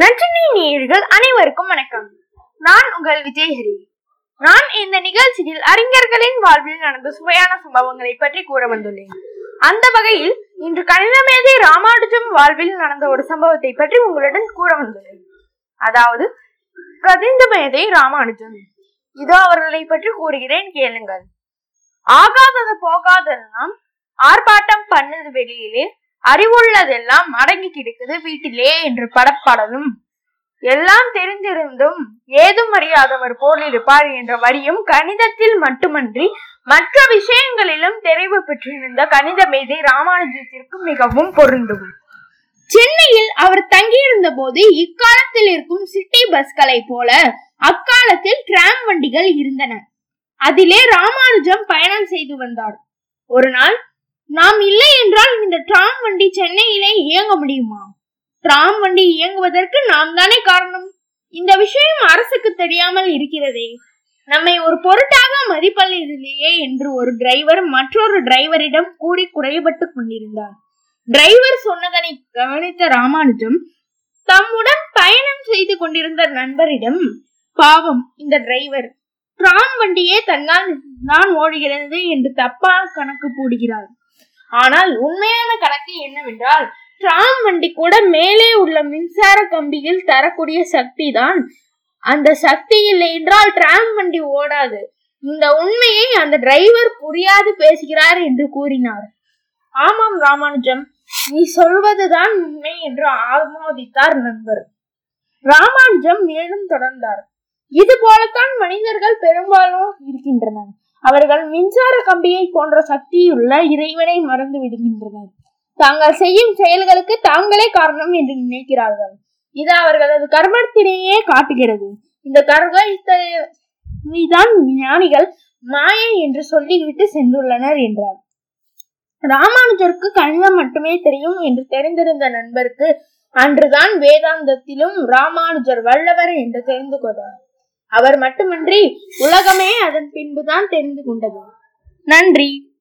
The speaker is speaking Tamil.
நன்றினை நேயர்கள் அனைவருக்கும் வணக்கம். நான் உங்கள் விஜயஹரி நான் இந்த நிகழ்ச்சியில் அறிஞர்களின் வாழ்வில் நடந்த சுவையான சம்பவங்களை பற்றி கூற வந்துள்ளேன். அந்த வகையில் இன்று கணித மேதை ராமானுஜம் வாழ்வில் நடந்த ஒரு சம்பவத்தை பற்றி உங்களுடன் கூற வந்துள்ளேன். அதாவது கணித மேதை ராமானுஜம். இதோ அவர்களை பற்றி கூறுகிறேன் கேளுங்கள். ஆகாதது போகாதெல்லாம் ஆர்ப்பாட்டம் பண்ணது வெளியிலே அறிவுள்ளதெல்லாம் அடங்கி கிடக்குது வீட்டிலே என்று படப்பாடலும். எல்லாம் தெரிந்திருந்தும் ஏதும் அறியாதவர் போல் இருப்பார் என்ற வரியும் கணிதத்தில் மட்டுமன்றி மற்ற விஷயங்களிலும் தெரிவு பெற்றிருந்த கணித மேதை ராமானுஜத்திற்கு மிகவும் பொருந்தும். சென்னையில் அவர் தங்கியிருந்த போது இக்காலத்தில் இருக்கும் சிட்டி பஸ்களை போல அக்காலத்தில் டிராம் வண்டிகள் இருந்தன. அதிலே ராமானுஜம் பயணம் செய்து வந்தார். ஒரு நாள் நாம் இல்லை என்றால் இந்த டிராம் வண்டி சென்னையிலே இயங்க முடியுமா? டிராம் வண்டி இயங்குவதற்கு நாம் தானே காரணம்? இந்த விஷயம் அரசுக்கு தெரியாமல் இருக்கிறதே. நம்மை ஒரு பொருட்டாக மதிப்பளிதில்லையே என்று ஒரு டிரைவர் மற்றொரு டிரைவரிடம் கூறி குறைபட்டு கொண்டிருந்தார். டிரைவர் சொன்னதனை கவனித்த ராமானுஜம் தம்முடன் பயணம் செய்து கொண்டிருந்த நண்பரிடம் பாவம் இந்த டிரைவர் டிராம் வண்டியே தன்னால் நான் ஓடுகிறது என்று தப்பா கணக்கு போடுகிறார். ஆனால் உண்மையான கணக்கு என்னவென்றால் டிராம் வண்டி கூட மேலே உள்ள மின்சார கம்பியில் தரக்கூடிய சக்தி தான் அந்த சக்தி இல்லை என்றால் டிராம் வண்டி ஓடாது. இந்த உண்மையை அந்த டிரைவர் புரியாது பேசுகிறார் என்று கூறினார். ஆமாம் ராமானுஜம் நீ சொல்வதுதான் உண்மை என்று ஆமோதித்தார் நண்பர். ராமானுஜம் மேலும் தொடர்ந்தார். இது போலத்தான் மனிதர்கள் பெரும்பாலும் இருக்கின்றனர். அவர்கள் மின்சார கம்பியை போன்ற சக்தியுள்ள இறைவனை மறந்து விடுகின்றனர். தாங்கள் செய்யும் செயல்களுக்கு தாங்களே காரணம் என்று நினைக்கிறார்கள். இது அவர்களது கர்மத்திலேயே காட்டுகிறது. இந்த கர்மத்தான் ஞானிகள் மாயை என்று சொல்லிவிட்டு சென்றுள்ளனர் என்றார். ராமானுஜருக்கு கணிதம் மட்டுமே தெரியும் என்று தெரிந்திருந்த நண்பருக்கு அன்றுதான் வேதாந்தத்திலும் ராமானுஜர் வல்லவர் என்று தெரிந்து கொண்டார். அவர் மட்டுமன்றி உலகமே அதன் பின்புதான் தெரிந்து கொண்டது. நன்றி.